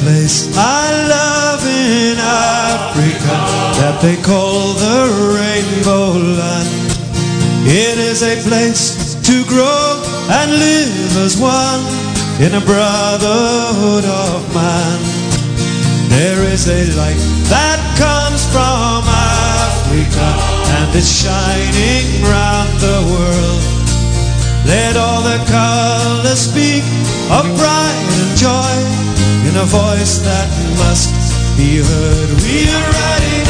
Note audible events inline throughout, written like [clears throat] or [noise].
place I love in Africa that they call the Rainbow Land. It is a place to grow and live as one in a brotherhood of man. There is a light that comes from Africa and it's shining round the world. Let all the colors speak of pride and joy in a voice that must be heard. We are riding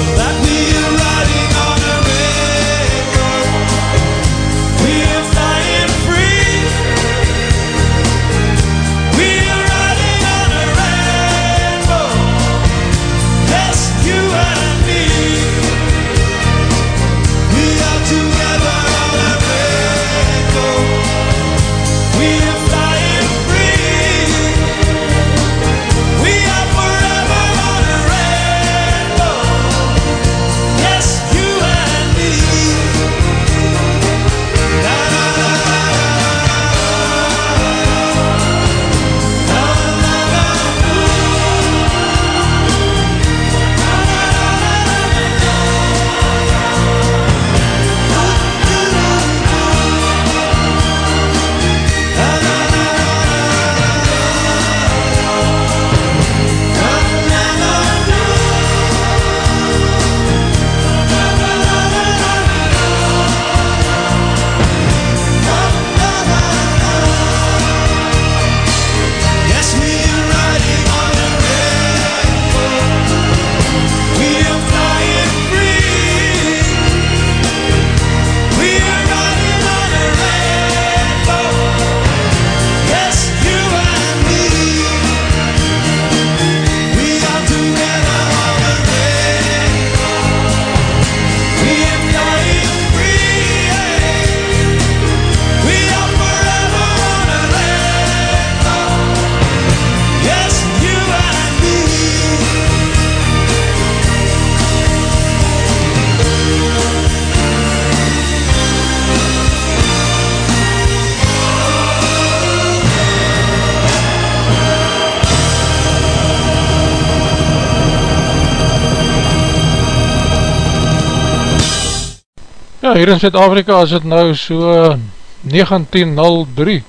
Ja, hier in Zuid-Afrika is het nou so 1903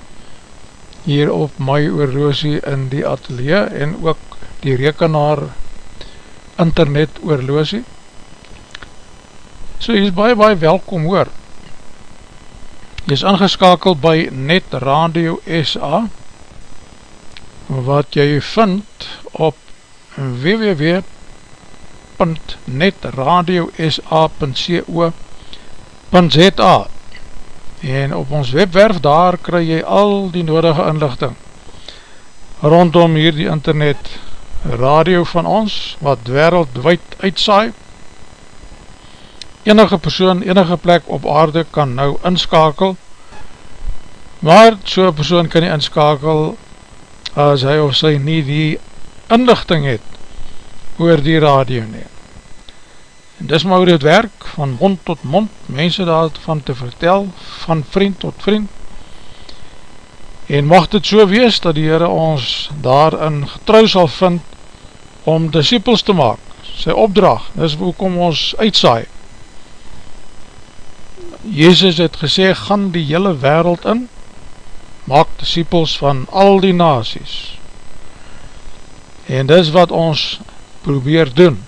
hier op my oorloosie in die atelier en ook die rekenaar internet oorloosie. So hier is baie baie welkom hoor. Jy is ingeskakeld by Net Radio SA wat jy vind op www.netradiosa.co.za www.rsg.za en op ons webwerf daar kry jy al die nodige inlichting rondom hier die internet radio van ons wat wereldwijd uitsaai. Enige persoon, enige plek op aarde kan nou inskakel maar so'n persoon kan nie inskakel as hy of sy nie die inlichting het oor die radio neem En dis maar hoe dit werk, van mond tot mond, mense daarvan te vertel, van vriend tot vriend. En mag dit so wees, dat die Heere ons daarin getrouw sal vind, om disciples te maak, sy opdracht, dis hoekom ons uitsaai. Jezus het gesê, gaan die hele wereld in, maak disciples van al die nasies. En dis wat ons probeer doen.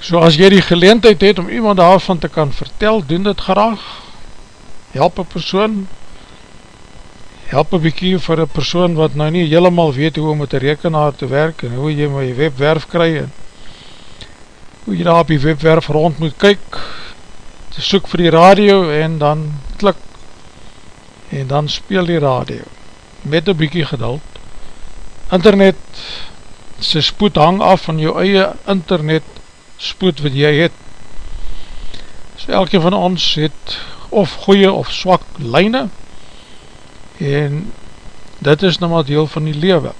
So as jy die geleentheid het om iemand daarvan te kan vertel, doen dit graag. Help een persoon, help een bykie vir een persoon wat nou nie helemaal weet hoe om met een rekenaar te werk en hoe jy my webwerf kry en hoe jy daar op die webwerf rond moet kyk, soek vir die radio en dan klik en dan speel die radio met een bykie geduld. Internet sy spoed hang af van jou eie internet spoed wat jy het. So elke van ons het of goeie of swak lijne en dit is nou maar deel van die lewe.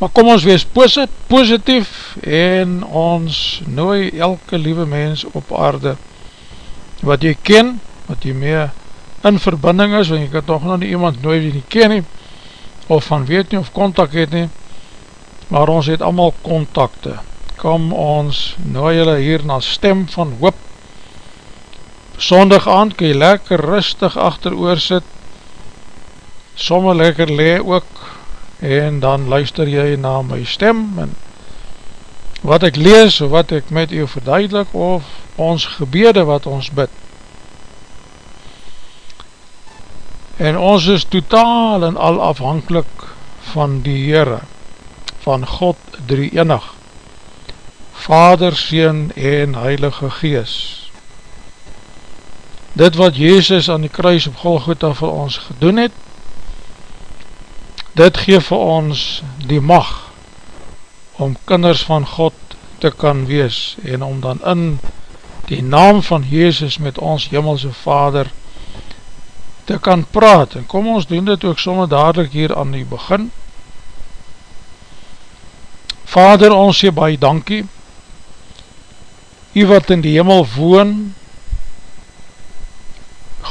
Maar kom ons wees positief en ons nooi elke liewe mens op aarde wat jy ken, wat jy mee in verbinding is, want jy kan toch nog nie iemand nooi wie nie ken nie, of van weet nie, of contact het nie, maar ons het allemaal contacte. Kom ons nooi julle hier na stem van hoop. Sondag aand kan jy lekker rustig achter oor sit, somme lekker le ook, en dan luister jy na my stem, en wat ek lees, of wat ek met u verduidelik, of ons gebede wat ons bid. En ons is totaal en al afhankelijk van die Heere, van God drie enig, Vader, Seen en Heilige Gees. Dit wat Jezus aan die kruis op Golgotha vir ons gedoen het, dit geef vir ons die mag om kinders van God te kan wees en om dan in die naam van Jezus met ons Himmelse Vader te kan praat, en kom ons doen dit ook somme dadelijk hier aan die begin. Vader, ons sê baie dankie, U wat in die hemel woon,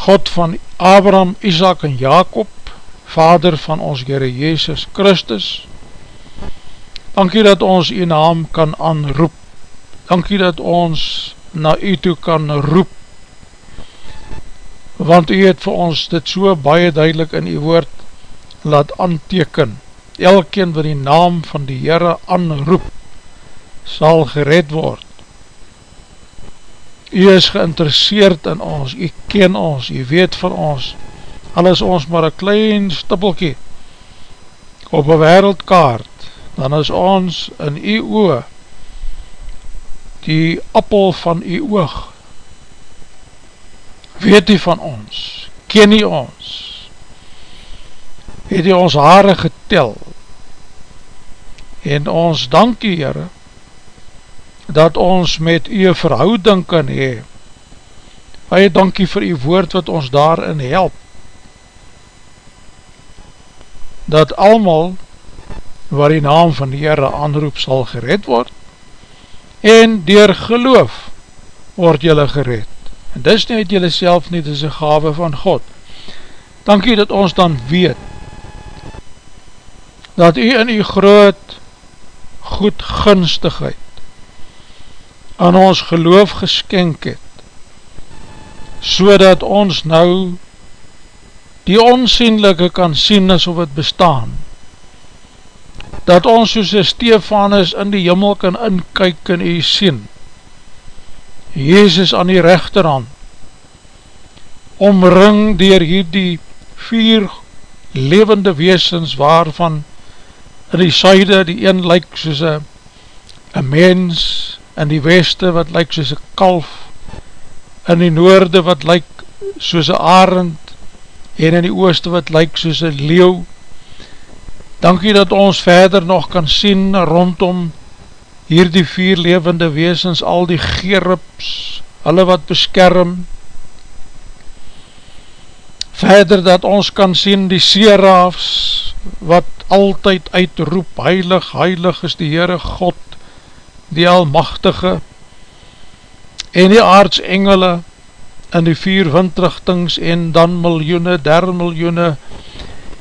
God van Abraham, Isaac en Jacob, Vader van ons Heere Jezus Christus, dankie dat ons U naam kan aanroep, dankie dat ons na U toe kan roep, want u het vir ons dit so baie duidelik in die woord laat anteken. Elkeen wat die naam van die Heere anroep, sal gered word. U is geïnteresseerd in ons, u ken ons, u weet van ons, al is ons maar een klein stippelkie op een wereldkaart, dan is ons in u oor die appel van u oog, weet u van ons, ken u ons, het u ons haare getel, en ons dank u Heere, dat ons met u verhouding kan hee, baie dankie vir u woord wat ons daarin help, dat almal waar die naam van die Heere aanroep sal gered word, en door geloof word jylle gered. En dis nie uit jylle self nie, dis een gave van God. Dankie dat ons dan weet, dat u in u groot goed gunstigheid aan ons geloof geskenk het, so dat ons nou die onsienlijke kan sien as of het bestaan, dat ons soos een Stefanus in die jimmel kan inkyk en u sien, Jezus aan die rechterhand, omring dier hierdie vier levende weesens waarvan in die suide die een lyk soos een mens, in die weste wat lyk soos een kalf, in die noorde wat lyk soos een arend, en in die ooste wat lyk soos een leeuw. Dankie dat ons verder nog kan sien rondom hier die vier levende weesens, al die gerups, hulle wat beskerm, verder dat ons kan sien die serafs, wat altyd uitroep, heilig, heilig is die Heere God, die almachtige, en die aardsengele, in die vier windrichtings, en dan miljoene, der miljoene,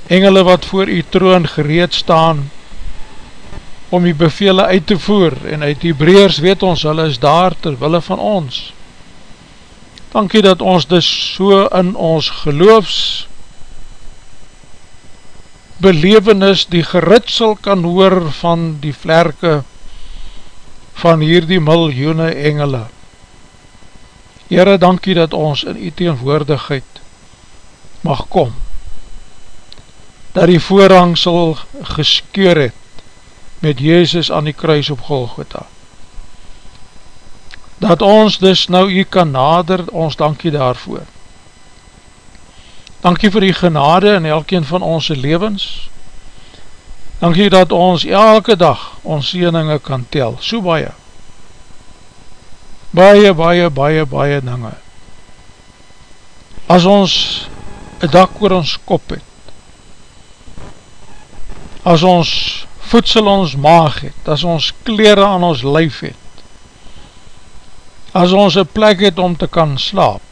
engele wat voor die troon gereed staan, om die bevele uit te voer, en uit die breers weet ons, hulle is daar terwille van ons. Dankie dat ons dus so in ons geloofs belevenis die geritsel kan hoor van die vlerke van hierdie miljoene engele. Heere, dankie dat ons in die teenwoordigheid mag kom, dat die voorrang sal geskeur het met Jezus aan die kruis op Golgotha. Dat ons dus nou u kan nader, ons dankie daarvoor. Dankie vir die genade in elkeen van ons levens. Dankie dat ons elke dag ons sieninge kan tel, so baie. Baie, baie, baie, baie dinge. As ons een dak oor ons kop het, as ons voedsel ons maag het, as ons kleren aan ons lijf het, as ons een plek het om te kan slaap,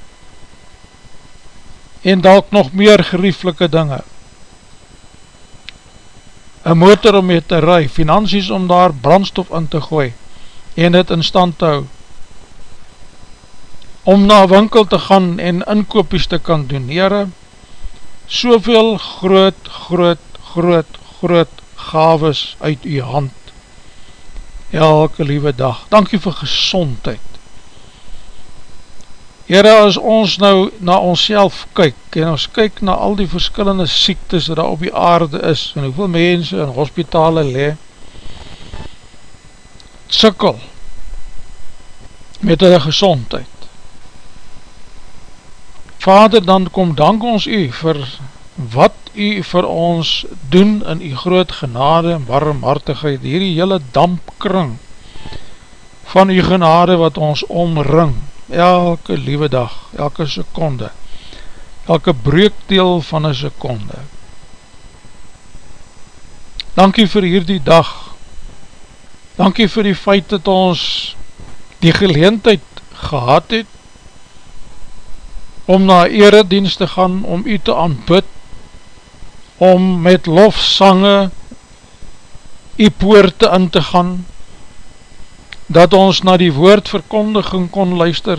en dalk nog meer gerieflike dinge, een motor om mee te rui, finansies om daar brandstof in te gooi, en het in stand te hou, om na winkel te gaan en inkopies te kan doen, heren, soveel groot, groot, groot, groot gaves uit u hand elke liewe dag. Dankie vir gezondheid. Heren, as ons nou na ons kyk en ons kyk na al die verskillende siektes wat daar op die aarde is en hoeveel mense in hospitale le sikkel met hulle gezondheid Vader, dan kom dank ons u vir wat u vir ons doen in u groot genade en warmhartigheid, hierdie hele dampkring van u genade wat ons omring, elke liewe dag, elke seconde, elke breekdeel van een seconde. Dankie vir hierdie dag, dankie vir die feit dat ons die geleentheid gehad het, om na eredienst te gaan, om u te aanbid, om met lofsange u poorte in te gaan, dat ons na die woordverkondiging kon luister,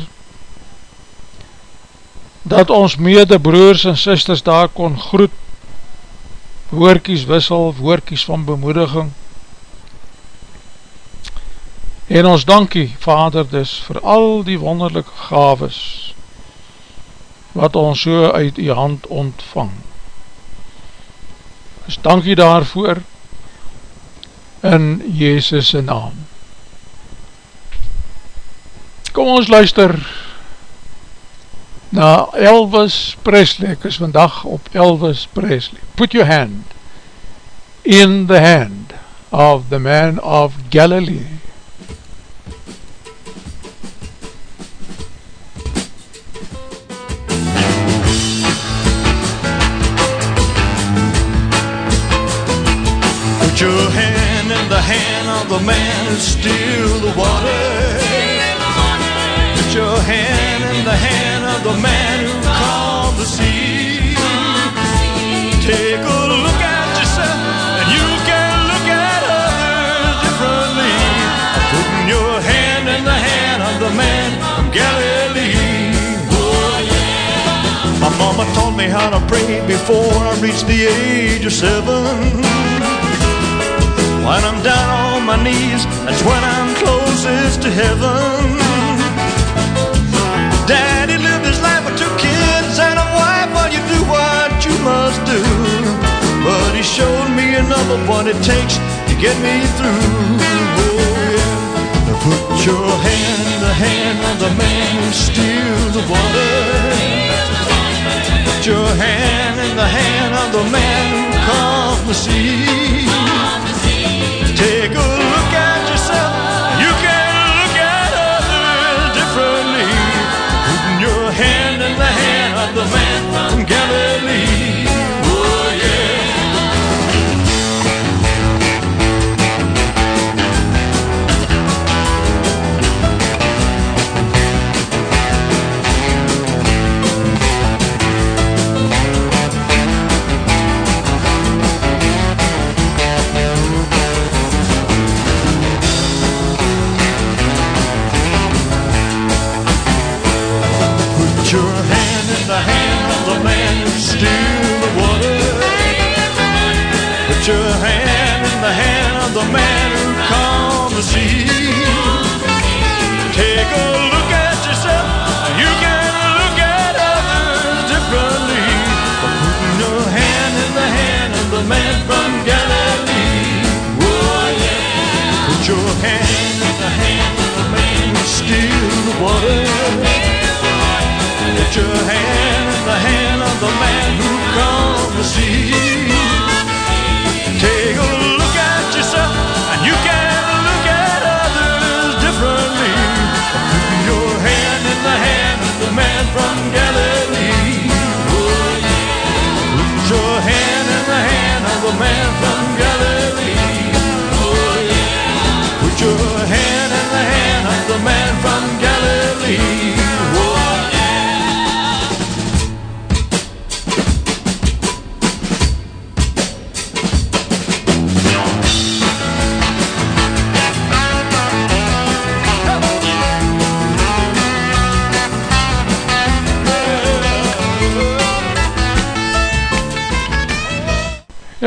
dat ons mede broers en sisters daar kon groet, woorkies wissel, woorkies van bemoediging, en ons dankie, Vader, dus vir al die wonderlijke gaves, wat ons so uit die hand ontvang. Dus dankie daarvoor in Jezus' naam. Kom ons luister na Elvis Presley, ek is vandag op Elvis Presley. Put your hand in the hand of the man of Galilee. the man who still the water. Your hand in the hand of the man who calmed the sea. Take a look at yourself and you can look at others differently. Putting your hand in the hand of the man from Galilee. My mama taught me how to pray before I reached the age of seven. When I'm down on my knees, that's when I'm closest to heaven. Daddy lived his life with two kids and a wife, while you do what you must do. But he showed me another what it takes to get me through. Oh yeah. Put your hand in the hand of the man who steals the water. Put your hand in the hand of the man who calms the sea. Your hand in the hand of the man who calmed the sea.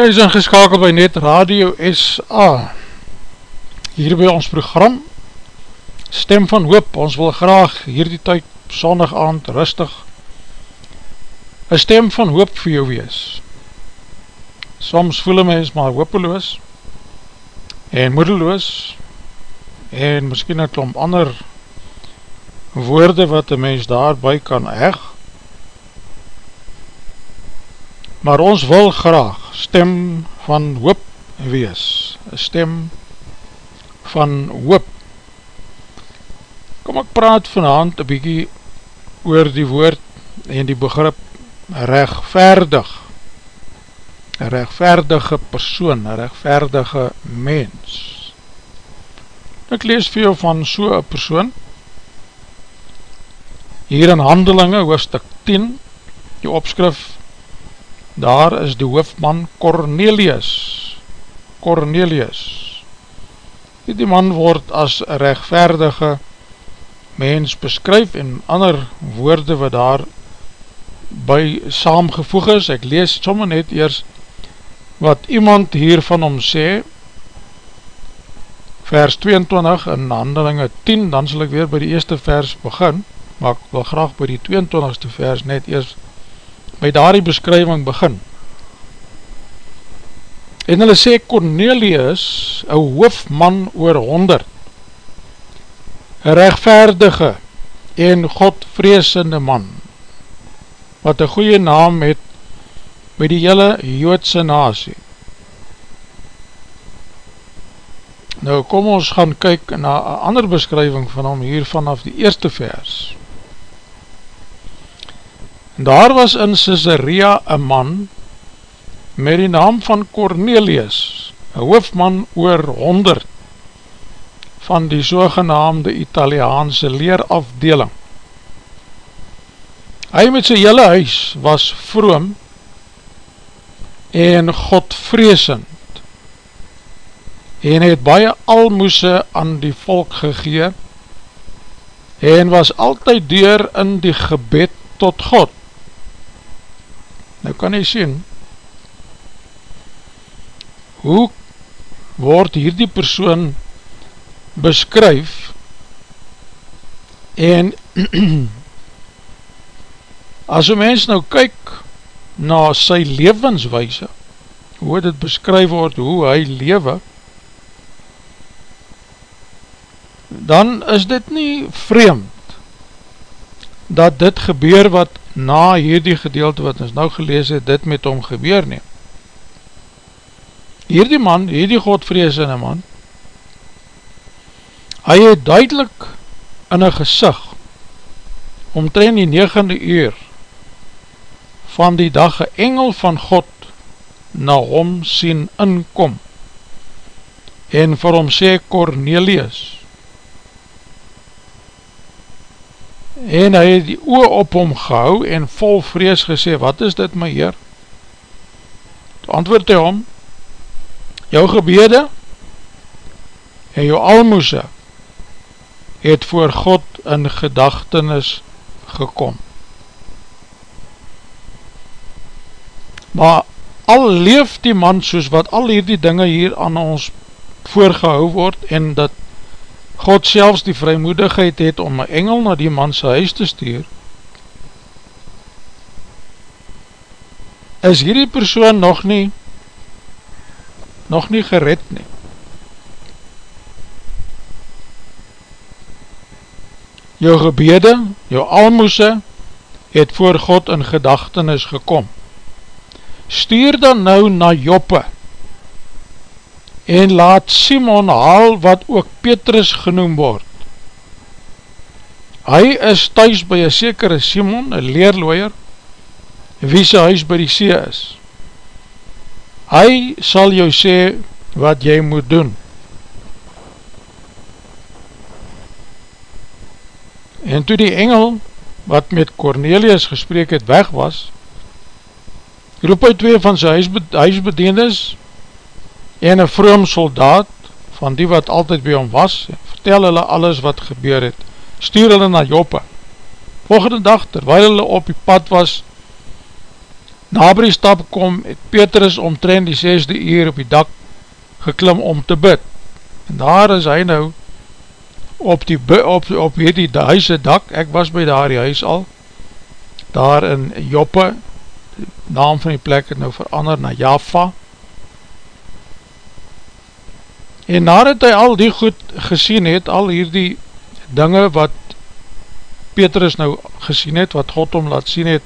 Jy is ingeskakeld by Net Radio SA Hier by ons program Stem van Hoop. Ons wil graag hierdie tyd Sondag aand rustig Een stem van hoop vir jou wees. Soms voel een mens maar hopeloos En moedeloos En miskien een klomp ander Woorde wat een mens daarby kan heg Maar ons wil graag stem van hoop wees, stem van hoop. Kom ek praat vanavond een bykie oor die woord en die begrip rechtvaardig. Een rechtvaardige persoon, een rechtvaardige mens. Ek lees vir jou van so'n persoon, hier in handelinge, hoofdstuk 10, die opskrif daar is die hoofdman Cornelius. Cornelius. Die man word as rechtvaardige mens beskryf en ander woorde wat daar by saamgevoeg is. Ek lees sommer net eers wat iemand hiervan om sê. Vers 22 in handelinge 10 dan sal ek weer by die eerste vers begin maar ek wil graag by die 22ste vers net eers by daar die beskrywing begin. En hulle sê Cornelius, een hoofman oor honderd, een rechtvaardige en godvreesende man, wat een goeie naam het by die hele Joodse nasie. Nou kom ons gaan kyk na een ander beskrywing van hom hier vanaf die eerste vers. Daar was in Caesarea een man met die naam van Cornelius, een hoofman oor honderd van die sogenaamde Italiaanse leerafdeling. Hy met sy hele huis was vroom en godvreesend en het baie almoese aan die volk gegee en was altyd deur in die gebed tot God. Nou kan jy sien, hoe word hierdie persoon beskryf en [clears throat] as een mens nou kyk na sy levenswijse, hoe dit beskryf word, hoe hy lewe, dan is dit nie vreemd dat dit gebeur wat na hierdie gedeelte wat ons nou gelees het, dit met hom gebeur neem. Hierdie man, hierdie godvreesende man, hy het duidelik in een gezicht, omtrent die negende uur van die dag een engel van God na hom sien inkom en vir hom sê Cornelius, en hy het die oor op hom gehou en vol vrees gesê, wat is dit my heer? Toe antwoord hy hom, jou gebede en jou almoese het voor God in gedachtenis gekom. Maar al leef die man soos wat al hierdie dinge hier aan ons voorgehou word en dat God selfs die vrymoedigheid het om een engel na die man sy huis te stuur, is hierdie persoon nog nie nog nie gered nie. Jou gebede, jou almoese, het voor God in gedachtenis gekom. Stuur dan nou na Joppe en laat Simon haal wat ook Petrus genoem word. Hy is thuis by een sekere Simon, een leerlooier, wie sy huis by die see is. Hy sal jou sê wat jy moet doen. En toe die engel wat met Cornelius gesprek het weg was, roep hy twee van sy huisbedienis en een vroom soldaat van die wat altyd by hom was, vertel hulle alles wat gebeur het, stuur hulle na Joppe. Volgende dag, terwijl hulle op die pad was, na by die stap kom, het Petrus omtrend die 6de uur op die dak geklim om te bid. En daar is hy nou op die, op, op hierdie huise dak, ek was by daar die huis al, daar in Joppe, naam van die plek het nou verander na Jaffa, en nadat hy al die goed gesien het, al hierdie dinge wat Petrus nou gesien het, wat God om laat sien het,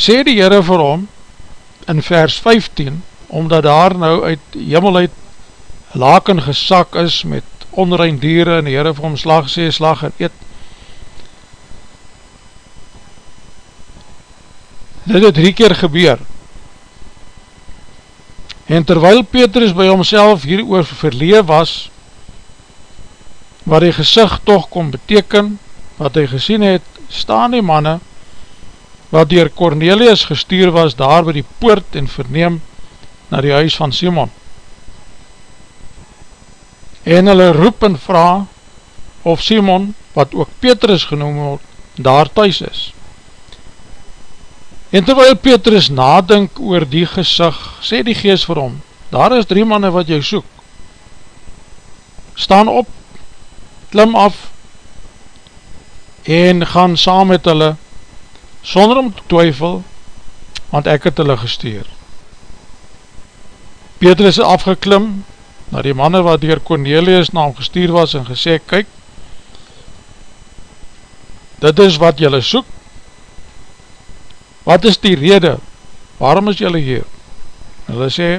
sê die Heere vir hom in vers 15, omdat daar nou uit hemel uit laken gesak is met onrein dieren en die Heere vir hom slag sê, slag en eet. Dit het drie keer gebeur. En terwyl Petrus by homself hier oor verlee was, wat die gezicht toch kon beteken, wat hy gesien het, staan die manne, wat dier Cornelius gestuur was, daar by die poort en verneem, na die huis van Simon. En hulle roep en vraag, of Simon, wat ook Petrus genoem word, daar thuis is. En terwijl Petrus nadink oor die gezicht, sê die geest vir hom, daar is drie manne wat jy soek. Staan op, klim af en gaan saam met hulle sonder om te twyfel want ek het hulle gestuur Petrus het afgeklim na die manne wat dier Cornelius na hom gestuur was en gesê kyk dit is wat julle soek wat is die rede? Waarom is julle hier? Hulle sê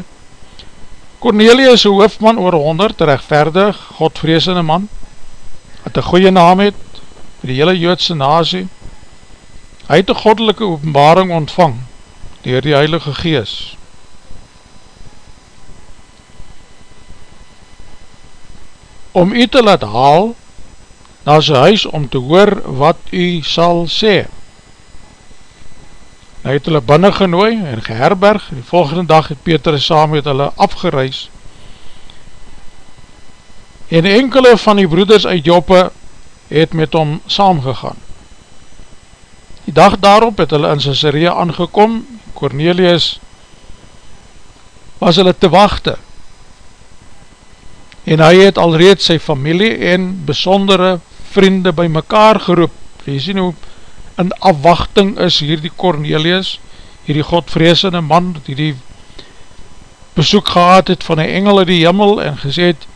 Cornelius is hoofdman oor 100 rechtverdig godvreesende man wat een goeie naam het vir die hele Joodse nasie. Hy het een goddelike openbaring ontvang dier die Heilige Gees. Om u te laat haal na sy huis om te hoor wat u sal sê hy het hulle binnen genooi en geherberg. Die volgende dag het Peter saam met hulle afgereis. En enkele van die broeders uit Joppe het met hom saamgegaan. Die dag daarop het hulle in Caesarea aangekom, Cornelius was hulle te wachte, en hy het alreed sy familie en besondere vriende by mekaar geroep, jy sien hoe in afwachting is hier die Cornelius, hier die godvreesende man, die die besoek gehad het van die engel in die jimmel en gesê het,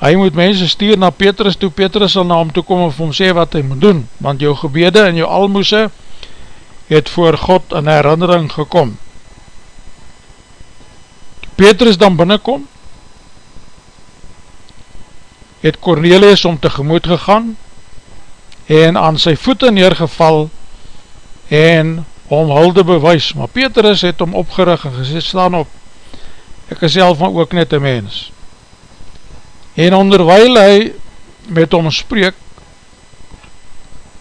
hy moet mense stuur na Petrus toe, Petrus sal na hom toe kom en vir hom sê wat hy moet doen, want jou gebede en jou almoese het voor God in herinnering gekom. Petrus dan binnenkom, het Cornelius om tegemoet gegaan en aan sy voete neergeval en om hulde bewys, maar Petrus het om opgerig en gesê, staan op, ek is self maar ook net een mens, en onderwijl hy met hom spreek,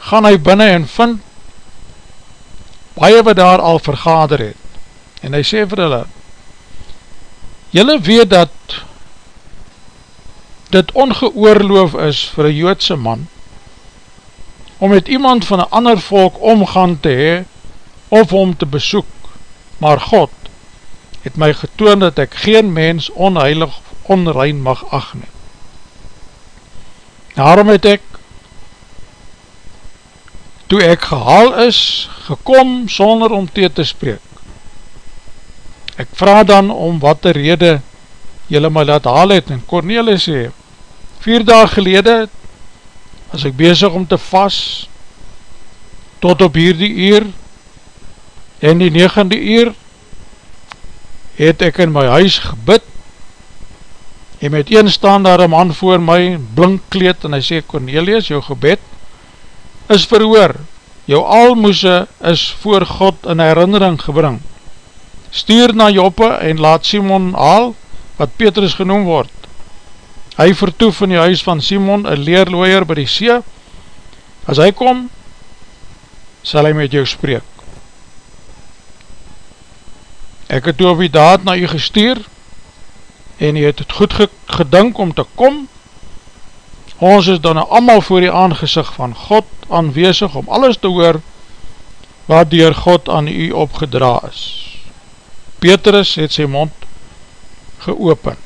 gaan hy binnen en vind baie wat daar al vergader het. En hy sê vir hulle, Julle weet dat dit ongeoorloof is vir een joodse man om met iemand van een ander volk omgaan te hee of om te besoek, maar God het my getoon dat ek geen mens onheilig onrein mag agneem. Daarom het ek, toe ek gehaal is, gekom sonder om te te spreek. Ek vraag dan om wat de rede jylle my laat haal het, en Cornelis sê, vier dag gelede, as ek bezig om te vas, tot op hierdie uur, en die negende uur, het ek in my huis gebid, en met een staan daar een man voor my, blink kleed, en hy sê, Cornelius, jou gebed is verhoor, jou almoese is voor God in herinnering gebring, stuur na Joppe en laat Simon haal, wat Petrus genoem word, hy vertoef in die huis van Simon, een leerlooier by die see, as hy kom, sal hy met jou spreek, ek het toe op die daad na u gestuur, en jy het het goed gedink om te kom, ons is dan allemaal voor die aangezicht van God aanwezig om alles te hoor, wat dier God aan u opgedra is. Petrus het sy mond geopen,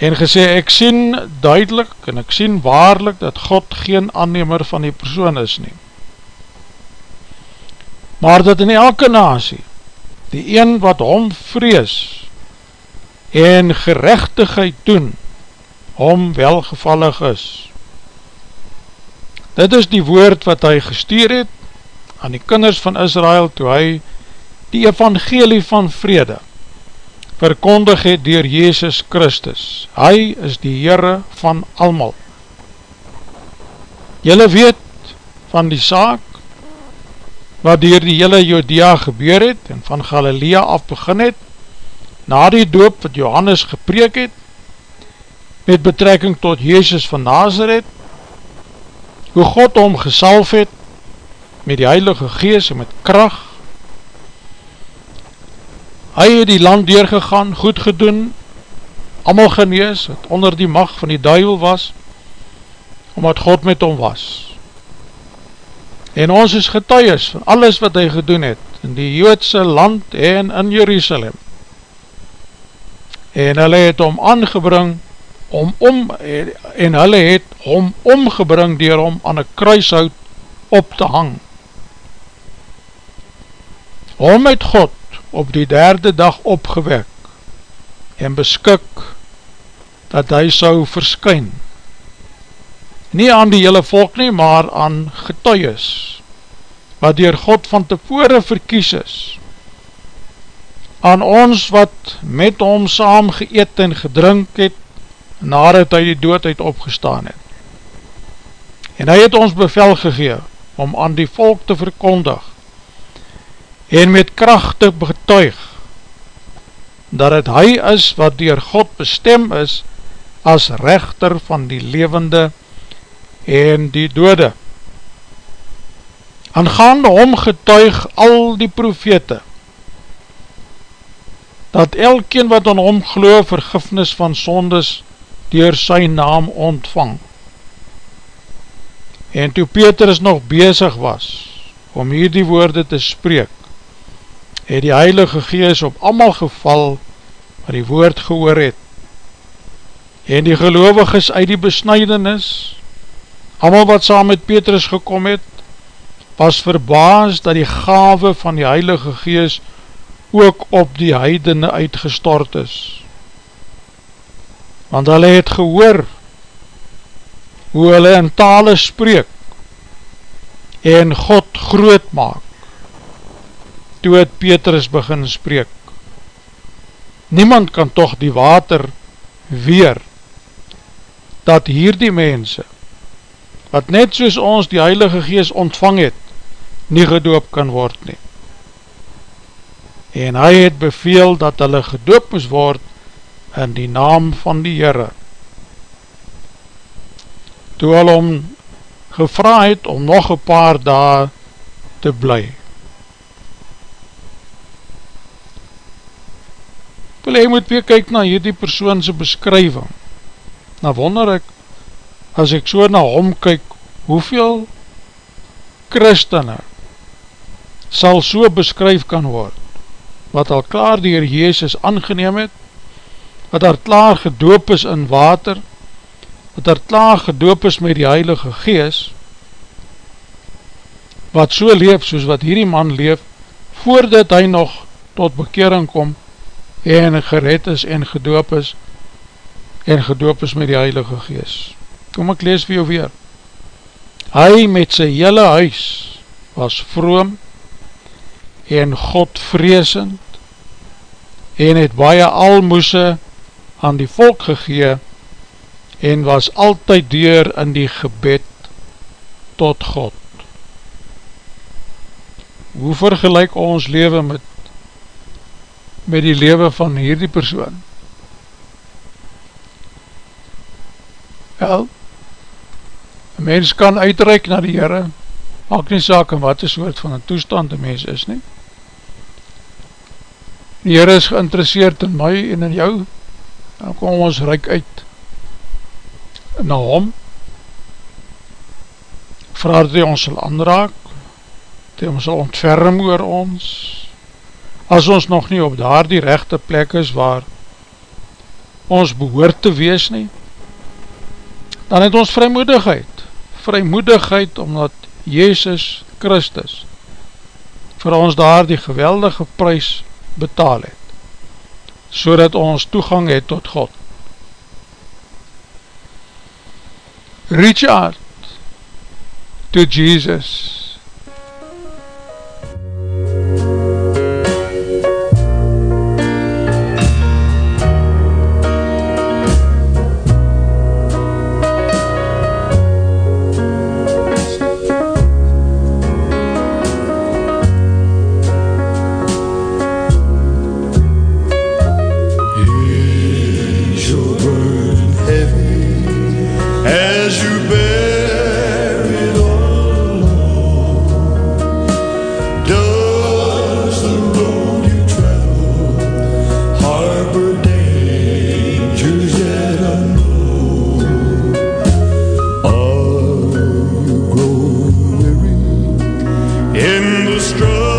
en gesê, ek sien duidelik, en ek sien waarlik, dat God geen aannemer van die persoon is nie. Maar dat in elke nasie, die een wat hom vrees en gerechtigheid doen, hom welgevallig is. Dit is die woord wat hy gestuur het aan die kinders van Israel toe hy die evangelie van vrede verkondig het dier Jezus Christus. Hy is die Heere van almal. Julle weet van die saak wat dier die hele Jodea gebeur het en van Galilea af begin het, na die doop wat Johannes gepreek het, met betrekking tot Jezus van Nazareth, hoe God hom gesalf het, met die Heilige Gees en met kracht, hy het die land deurgegaan, goed gedoen, allemaal genees, het onder die macht van die duivel was, omdat God met hom was, en ons is getuies van alles wat hy gedoen het in die Joodse land en in Jerusalem. En hulle het hom aangebring om om en hulle het hom omgebring dier hom aan een kruishout op te hang. Hom het God op die derde dag opgewek en beskik dat hy sou verskyn nie aan die hele volk nie, maar aan getuies, wat dier God van tevore verkies is, aan ons wat met hom saam geëet en gedrink het, nadat hy die doodheid opgestaan het. En hy het ons bevel gegee, om aan die volk te verkondig, en met kracht te betuig, dat het hy is wat dier God bestem is, as rechter van die levende en die dode. Aangaande hom getuig al die profete, dat elkeen wat aan hom geloof vergifnis van sondes dier sy naam ontvang. En toe Petrus nog bezig was om hier die woorde te spreek, het die Heilige Gees op amal geval wat die woord gehoor het, en die gelovig is uit die besnijdenis, Amal wat saam met Petrus gekom het, was verbaas dat die gave van die Heilige Gees ook op die heidene uitgestort is. Want hulle het gehoor hoe hulle in tale spreek en God groot maak toe het Petrus begin spreek. Niemand kan toch die water weer dat hier die mense wat net soos ons die Heilige Gees ontvang het, nie gedoop kan word nie. En hy het beveel dat hulle gedoop moes word in die naam van die Heere. Toe hulle om gevra het om nog een paar dae te bly. Wil hy moet weer kyk na hierdie persoonse beskrywing. Nou wonder ek, as ek so na hom kyk, hoeveel christene sal so beskryf kan word, wat al klaar die Heer Jezus aangeneem het, wat al klaar gedoop is in water, wat al klaar gedoop is met die Heilige Gees, wat so leef soos wat hierdie man leef, voordat hy nog tot bekering kom, en gered is en gedoop is, en gedoop is met die Heilige Gees. Kom ek lees vir jou weer. Hy met sy hele huis was vroom en God vreesend en het baie almoese aan die volk gegee en was altyd deur in die gebed tot God. Hoe vergelijk ons leven met met die leven van hierdie persoon? Wel, een mens kan uitreik na die Heere, maak nie saak in wat die soort van een toestand die mens is nie. Die Heere is geïnteresseerd in my en in jou, dan kom ons reik uit na hom, vraag dat hy ons sal aanraak, dat hy ons sal ontferm oor ons, as ons nog nie op daar die rechte plek is waar ons behoort te wees nie, dan het ons vrymoedigheid, vrymoedigheid omdat Jezus Christus vir ons daar die geweldige prijs betaal het, so dat ons toegang het tot God. Reach out to Jesus. in the struggle.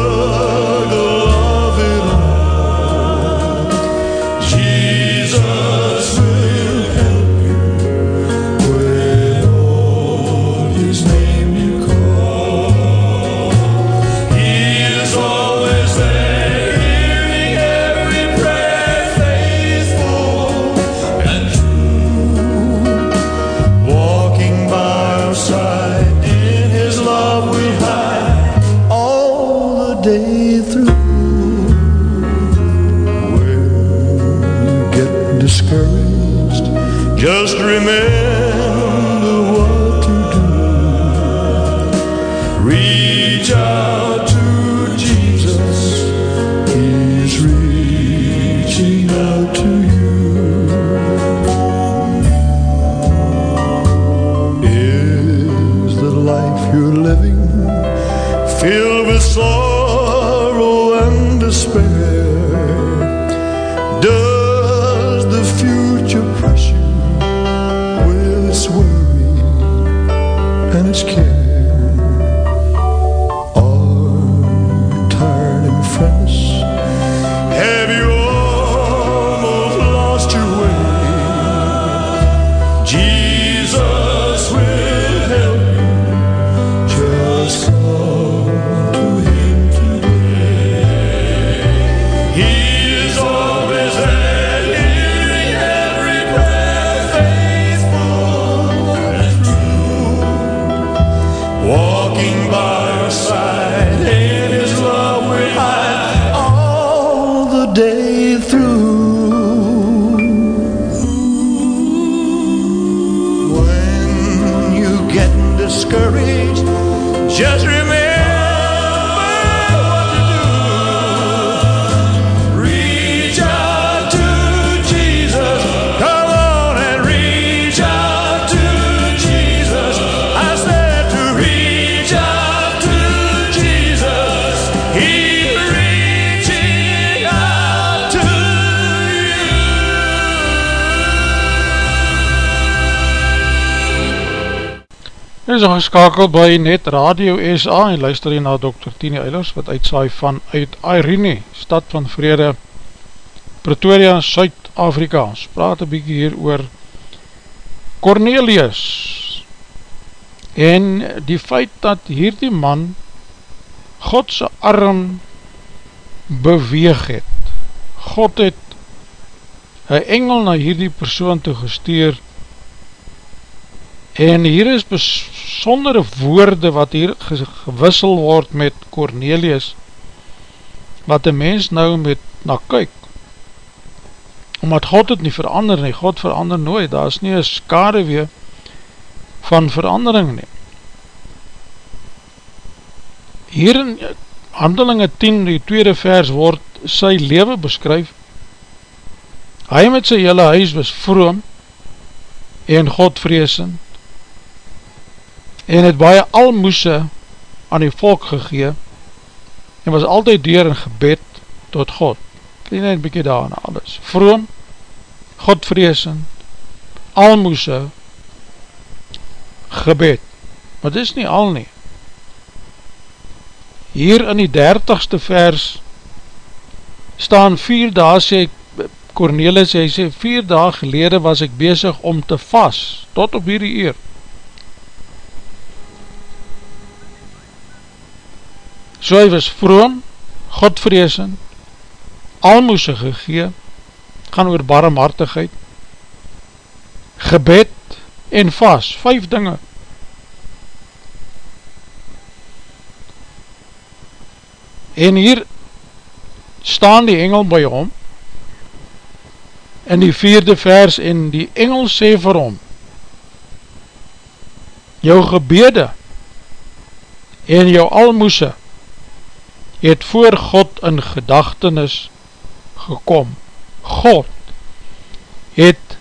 through. Is geskakel by Net Radio SA en luister hier na Dr. Tini Eilers wat uitsaai van uit Irene, stad van vrede, Pretoria, Suid-Afrika. Ons praat een bykie hier oor Cornelius en die feit dat hier die man Godse arm beweeg het. God het een engel na hierdie persoon te gestuur En hier is besondere woorde wat hier gewissel word met Cornelius, wat die mens nou met na kyk. Omdat God het nie verander nie, God verander nooit, daar is nie een skade weer van verandering nie. Hier in handelinge 10, die tweede vers, word sy leven beskryf. Hy met sy hele huis was vroom en Godvreesend en het baie almoese aan die volk gegee en was altyd deur in gebed tot God. Kijk net bykie daar na alles. Vroom, Godvreesend, almoese, gebed. Maar dit is nie al nie. Hier in die dertigste vers staan vier dae, sê Cornelis, hy sê vier dae gelede was ek bezig om te vas, tot op hierdie eer. So hy was vroom, godvreesend, almoese gegee, gaan oor barmhartigheid, gebed en vas, vijf dinge. En hier staan die engel by hom, in die vierde vers, en die engel sê vir hom, jou gebede, en jou almoese, het voor God in gedachtenis gekom. God het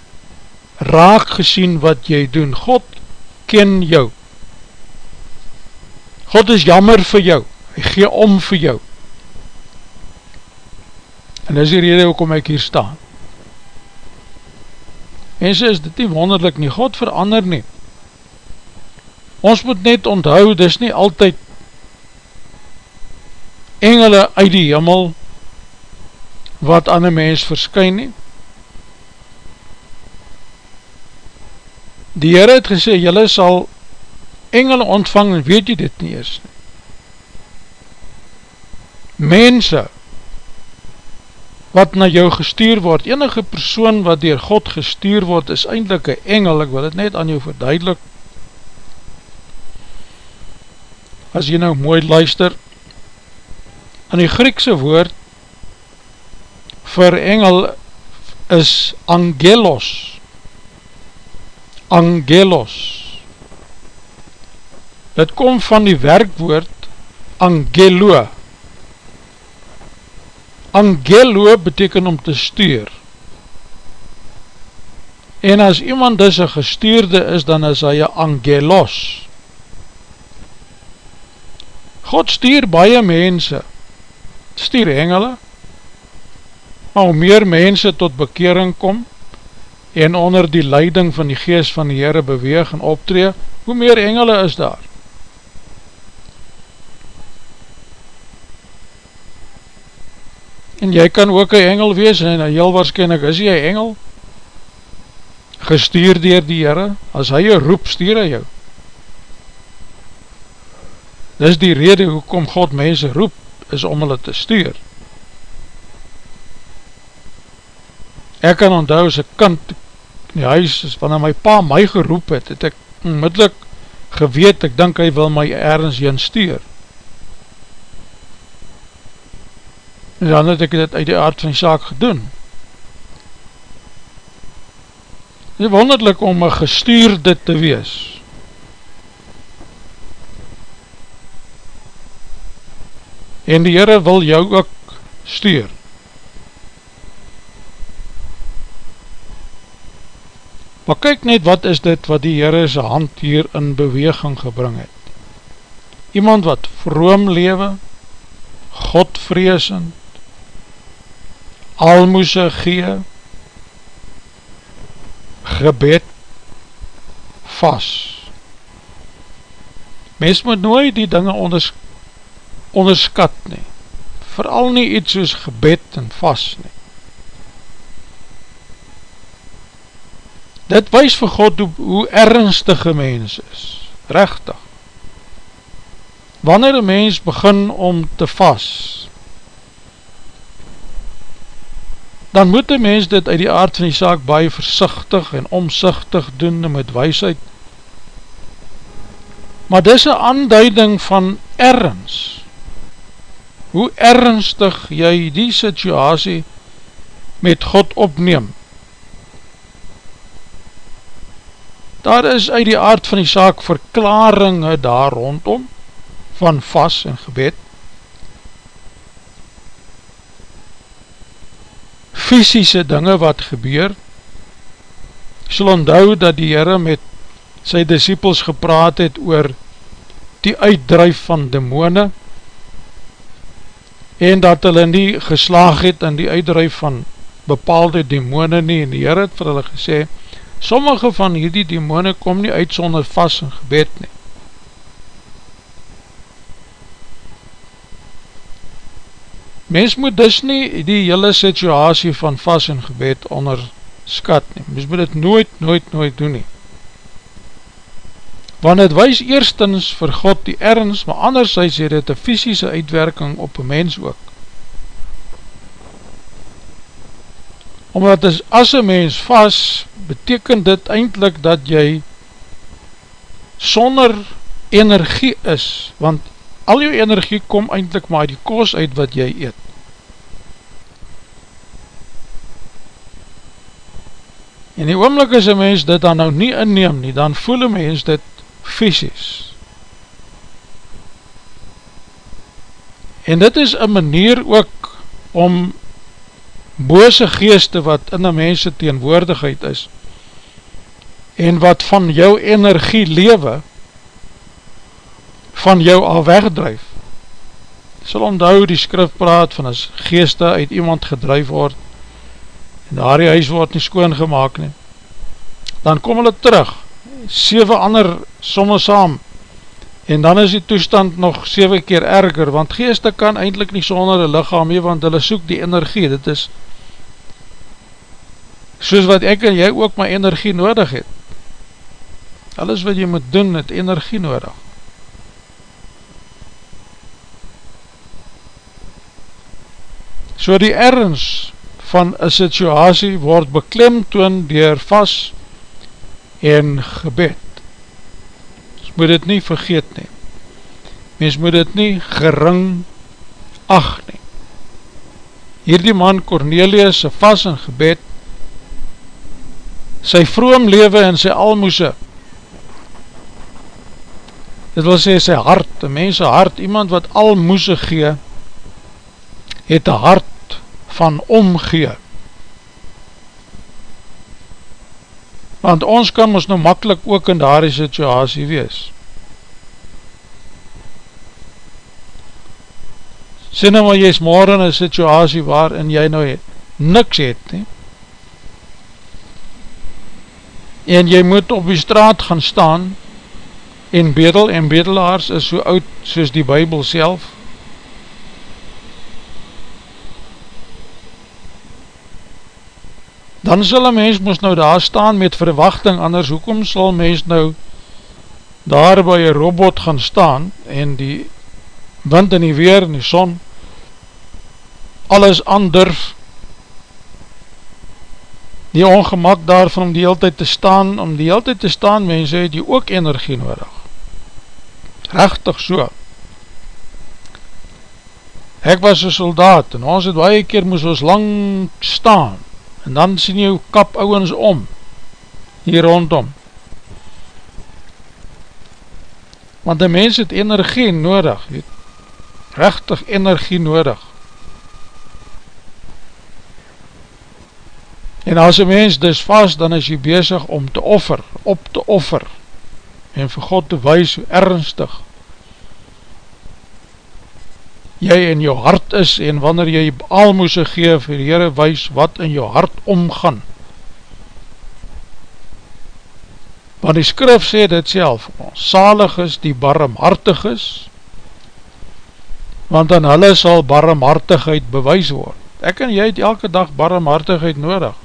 raak gesien wat jy doen. God ken jou. God is jammer vir jou hy gee om vir jou en dis die rede hoekom ek hier staan mense is dit nie wonderlik nie, God verander nie ons moet net onthou, dis nie altyd engele uit die hemel wat aan een mens verskyn nie. Die Heer het gesê, jylle sal engele ontvang en weet jy dit nie is nie. Mense wat na jou gestuur word, enige persoon wat dier God gestuur word, is eindelijk een engel, ek wil het net aan jou verduidelik, as jy nou mooi luister, aan die Griekse woord, vir engel, is angelos, angelos, dit kom van die werkwoord, angelo, Angelo beteken om te stuur. En as iemand dus een gestuurde is, dan is hy een angelos. God stuur baie mense, stuur engele, maar hoe meer mense tot bekering kom, en onder die leiding van die geest van die Heere beweeg en optree, hoe meer engele is daar. En jy kan ook een engel wees, en heel waarschijnlijk is jy engel, gestuur dier die Heere, as hy jou roep, stuur hy jou. Dis die rede hoekom God mense roep, is om hulle te stuur. Ek kan onthou as ek kind in die huis, wanneer my pa my geroep het, het ek onmiddellik geweet, ek dink hy wil my ergens jyn stuur. en dan het ek dit uit die aard van die saak gedoen. Het is wonderlik om een gestuurde te wees. En die Heere wil jou ook stuur. Maar kyk net wat is dit wat die Heere sy hand hier in beweging gebring het. Iemand wat vroom lewe, Godvreesend, almoese gee, gebed, vas. Mens moet nooit die dinge onders, onderskat nie, vooral nie iets soos gebed en vas nie. Dit wees vir God hoe, hoe ernstige mens is, rechtig. Wanneer een mens begin om te vas, dan moet die mens dit uit die aard van die saak baie versichtig en omzichtig doen en met weisheid Maar dis een aanduiding van ergens. Hoe ernstig jy die situasie met God opneem. Daar is uit die aard van die saak verklaringe daar rondom van vas en gebed. Fysische dinge wat gebeur, sal onthou dat die Heere met sy disciples gepraat het oor die uitdruif van demone en dat hulle nie geslaag het in die uitdruif van bepaalde demone nie. En die Heer het vir hulle gesê sommige van hierdie demone kom nie uit sonder vast en gebed nie. Mens moet dus nie die hele situasie van vast en gebed onderskat nie. Mens moet dit nooit, nooit, nooit doen nie want het wees eerstens vir God die ergens, maar andershuis het het een fysische uitwerking op een mens ook. Omdat as, as een mens vast, betekent dit eindelijk dat jy sonder energie is, want al jou energie kom eindelijk maar die koos uit wat jy eet. En die oomlik as een mens dit dan nou nie inneem nie, dan voel een mens dit visies. En dit is een manier ook om bose geeste wat in die mense teenwoordigheid is en wat van jou energie lewe van jou al wegdruif. Sal onthou die skrif praat van as geeste uit iemand gedruif word en daar die huis word nie skoon gemaakt nie. Dan kom hulle terug 7 ander somme saam en dan is die toestand nog 7 keer erger, want geeste kan eindelijk nie sonder die lichaam mee, want hulle soek die energie, dit is soos wat ek en jy ook my energie nodig het. Alles wat jy moet doen, het energie nodig. So die ergens van een situasie word beklemtoon dier vast en gebed. Moet het nie vergeet nie. Mens moet het nie gering ag nie. Hierdie man Cornelius, sy vas en gebed, sy vroom lewe en sy almoese, dit wil sê sy hart, een mense hart, iemand wat almoese gee, het een hart van omgee, want ons kan ons nou makkelijk ook in daardie situasie wees. Sê nou maar jy is morgen in een situasie waarin jy nou het, niks het nie, en jy moet op die straat gaan staan, en bedel, en bedelaars is so oud soos die bybel self, dan sal een mens moes nou daar staan met verwachting, anders hoekom sal mens nou daar by een robot gaan staan en die wind en die weer en die son alles andurf die ongemak daarvan om die hele tijd te staan, om die hele tijd te staan, mense het die ook energie nodig. Rechtig so. Ek was een soldaat en ons het baie keer moes ons lang staan en dan sien jy kap ouwens om, hier rondom. Want die mens het energie nodig, het rechtig energie nodig. En as een mens dus vast, dan is jy bezig om te offer, op te offer, en vir God te wees hoe ernstig jy in jou hart is en wanneer jy almoese gee vir die Heere wees wat in jou hart omgaan. Want die skrif sê dit self, salig is die barmhartig is, want aan hulle sal barmhartigheid bewys word. Ek en jy het elke dag barmhartigheid nodig.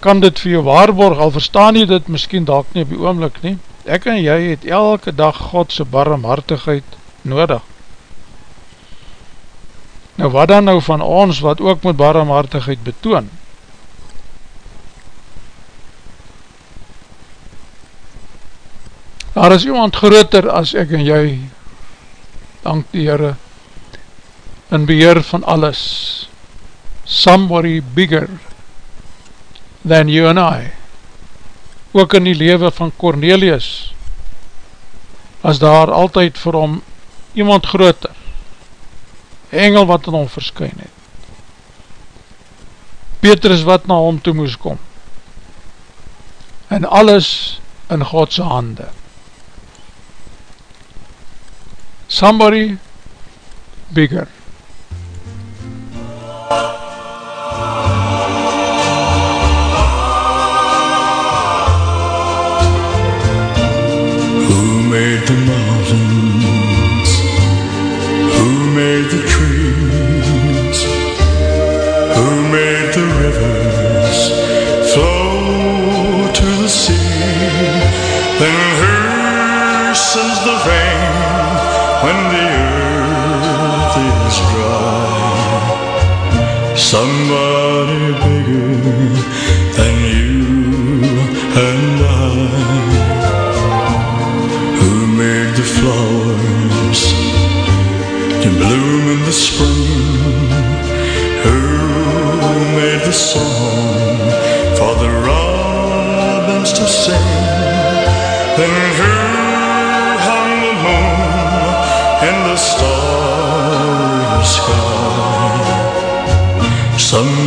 Kan dit vir jou waarborg, al verstaan jy dit miskien dalk nie op die oomlik nie, ek en jy het elke dag Godse barmhartigheid nodig. Nou wat dan nou van ons wat ook met barmhartigheid betoon? Daar is iemand groter as ek en jy, dank die Heere, in beheer van alles, somebody bigger than you and I, ook in die leven van Cornelius, as daar altyd vir hom iemand groter, engel wat in hom verskyn het, Petrus wat na hom toe moes kom, en alles in Godse hande. Somebody bigger. Nou,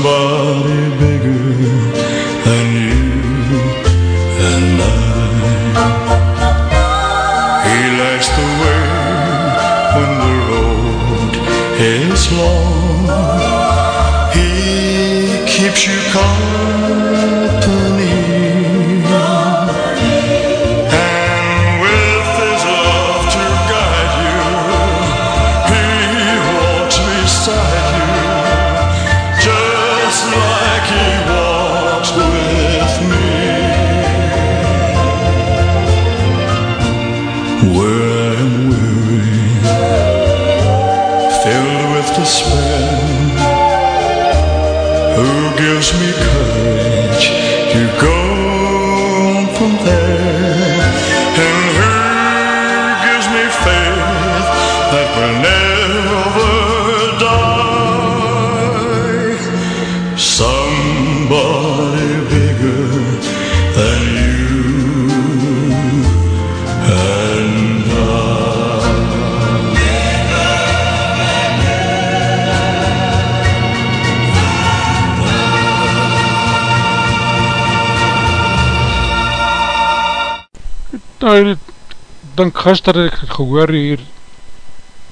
ek gister ek het gehoor hier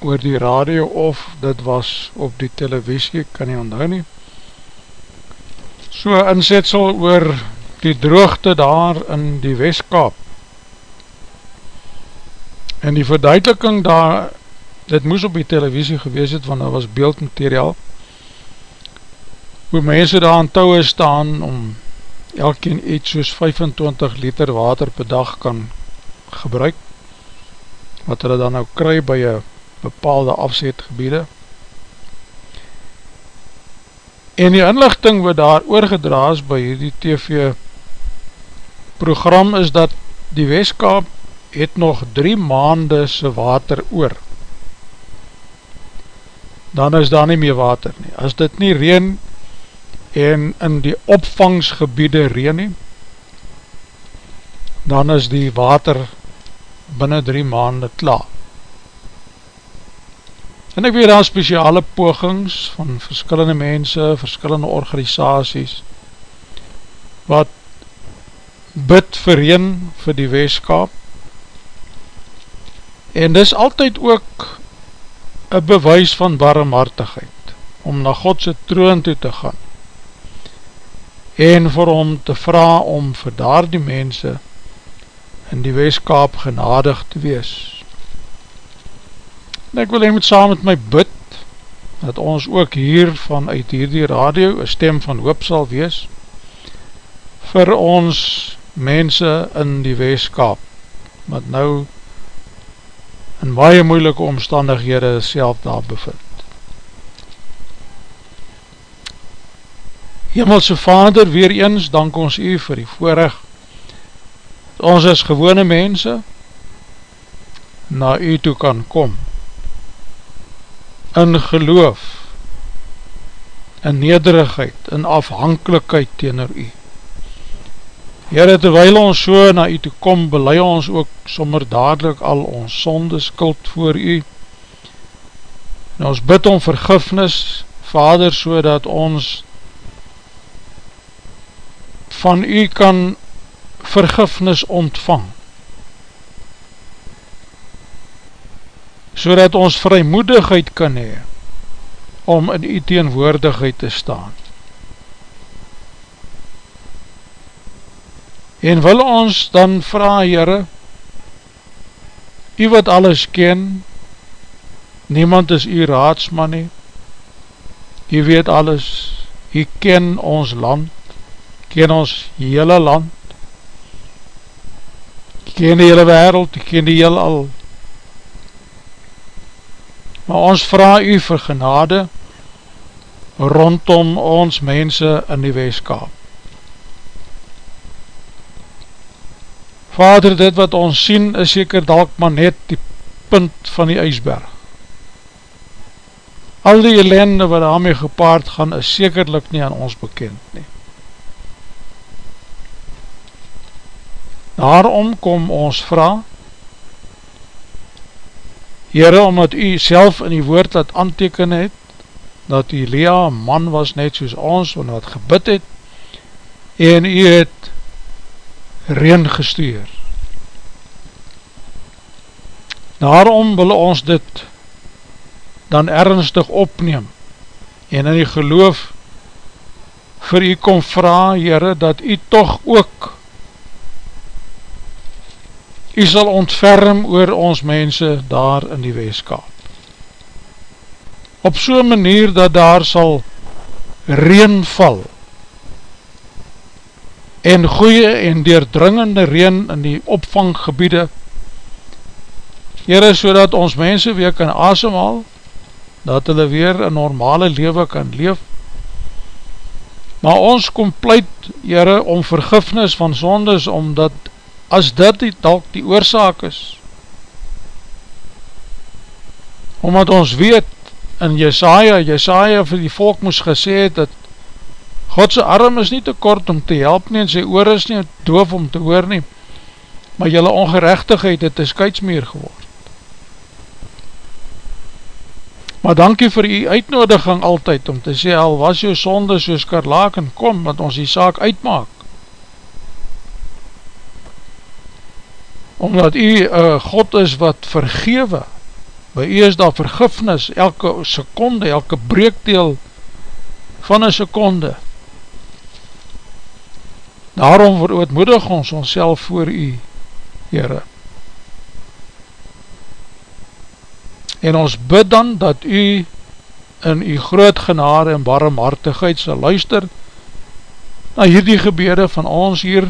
oor die radio of dit was op die televisie, kan nie onthou nie. So inzetsel oor die droogte daar in die Westkaap. En die verduideliking daar, dit moes op die televisie gewees het, want dat was beeldmateriaal, hoe mense daar aan touwe staan om elkeen iets soos 25 liter water per dag kan gebruik wat hulle dan nou kry by een bepaalde afzetgebiede. En die inlichting wat daar oorgedraas by die TV program is dat die Westkaap het nog drie maande se water oor. Dan is daar nie meer water nie. As dit nie reen en in die opvangsgebiede reen nie dan is die water binnen drie maanden klaar. En ek weet daar speciale pogings van verskillende mense, verskillende organisaties, wat bid vereen vir die weeskap. En dis altyd ook een bewys van barmhartigheid, om na Godse troon toe te gaan, en vir hom te vraag om vir daar die mense, in die weeskaap genadig te wees. En ek wil hy moet saam met my bid, dat ons ook hier vanuit hierdie radio een stem van hoop sal wees, vir ons mense in die weeskaap, wat nou in baie moeilike omstandighede self daar bevind. Hemelse Vader, weer eens dank ons u vir die voorrecht ons is gewone mense na u toe kan kom in geloof in nederigheid in afhankelijkheid teenoor u Heere, terwijl ons so na u toe kom, belei ons ook sommer dadelijk al ons sonde skuld voor u. En ons bid om vergifnis, Vader, so dat ons van u kan vergifnis ontvang. So dat ons vrymoedigheid kan hee om in u teenwoordigheid te staan. En wil ons dan vraag, Heere, U wat alles ken, niemand is U raadsman nie, U weet alles, U ken ons land, ken ons hele land, ken die hele wereld, U ken die hele al, maar ons vraag U vir genade, rondom ons mense in die weeskaap. Vader, dit wat ons sien is seker dalk maar net die punt van die ijsberg. Al die ellende wat daarmee gepaard gaan is sekerlik nie aan ons bekend nie. Daarom kom ons vraag, Heere, omdat u self in die woord dat anteken het, dat die Lea man was net soos ons, en wat gebid het, en u het reen gestuur. Daarom wil ons dit dan ernstig opneem en in die geloof vir u kom vraag, Heere, dat u toch ook u sal ontferm oor ons mense daar in die weeskaap. Op so'n manier dat daar sal reen val, en goeie en deurdringende reen in die opvanggebiede Heere, so dat ons mense weer kan asemhaal, dat hulle weer een normale leven kan leef. Maar ons kom pleit, Heere, om vergifnis van sondes, omdat as dit die, dalk die oorzaak is, omdat ons weet, in Jesaja, Jesaja vir die volk moes gesê het, dat Godse arm is nie te kort om te help nie en sy oor is nie doof om te hoor nie, maar jylle ongerechtigheid het een skuitsmeer geword. Maar dankie vir die uitnodiging altyd om te sê, al was jou sonde soos karlaken, kom, wat ons die saak uitmaak. Omdat u uh, God is wat vergewe, by u is daar vergifnis, elke seconde, elke breekdeel van een seconde, Daarom verootmoedig ons ons self voor u, Heere. En ons bid dan dat u in u groot genade en barmhartigheid sal luister na hierdie gebede van ons hier,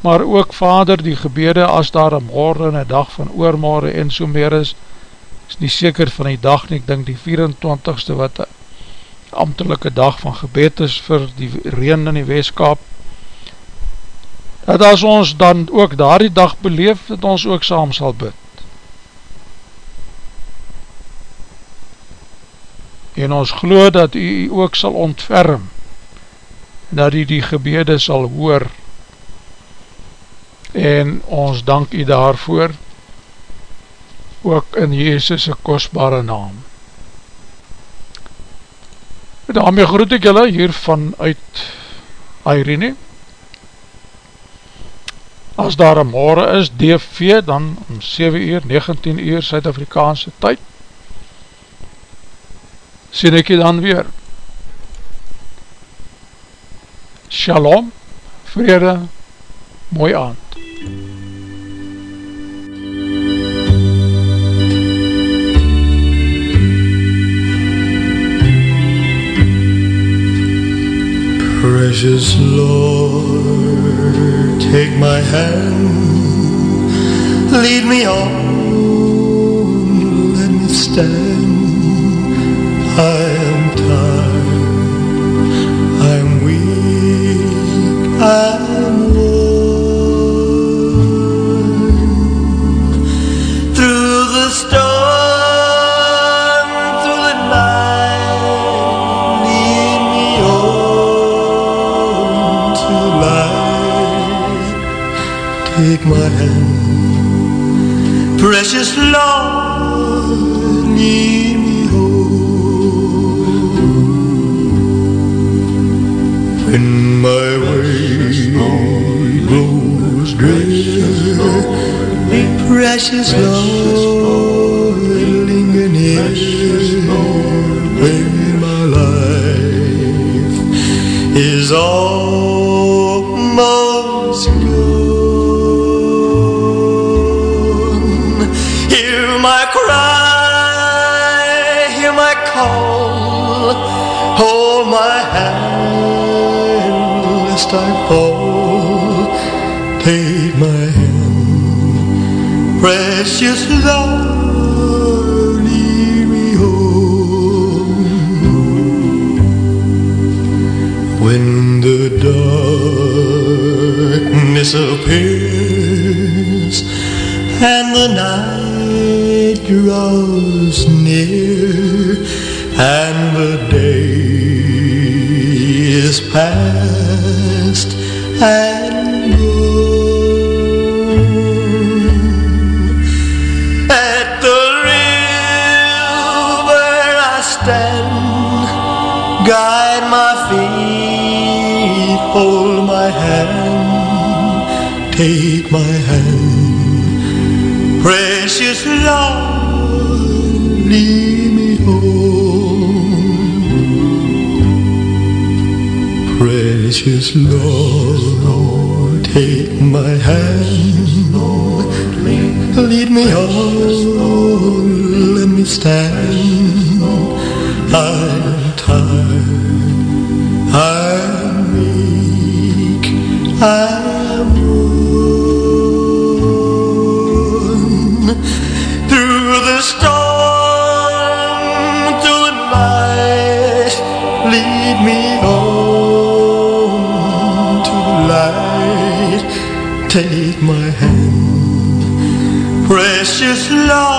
maar ook vader die gebede as daar een morgen en een dag van oormorgen en so meer is, is nie seker van die dag nie, ek dink die 24ste wat die ambtelike dag van gebed is vir die reen in die weeskap, dat as ons dan ook daar die dag beleef, dat ons ook saam sal bid. En ons glo dat u ook sal ontferm, dat u die gebede sal hoor, en ons dank u daarvoor, ook in Jezus' kostbare naam. Daarmee groet ek julle hier vanuit Irene, As daar een morgen is, DV, dan om 7 uur, 19 uur, Suid-Afrikaanse tyd, sien ek jy dan weer. Shalom, vrede, mooi aand. Precious Lord take my hand, lead me on, let me stand. I am tired, I'm weak, I'm take my hand. Precious Lord, lead me home. When my way grows gray Precious Lord, linger near When my life is almost Precious Lord Lead me home. When the darkness appears And the night draws near And the day is past and hold my hand Take my hand. Precious Lord, lead me home. Precious Lord, take my hand. Lead me on, let me stand. I'm Take my hand, precious Lord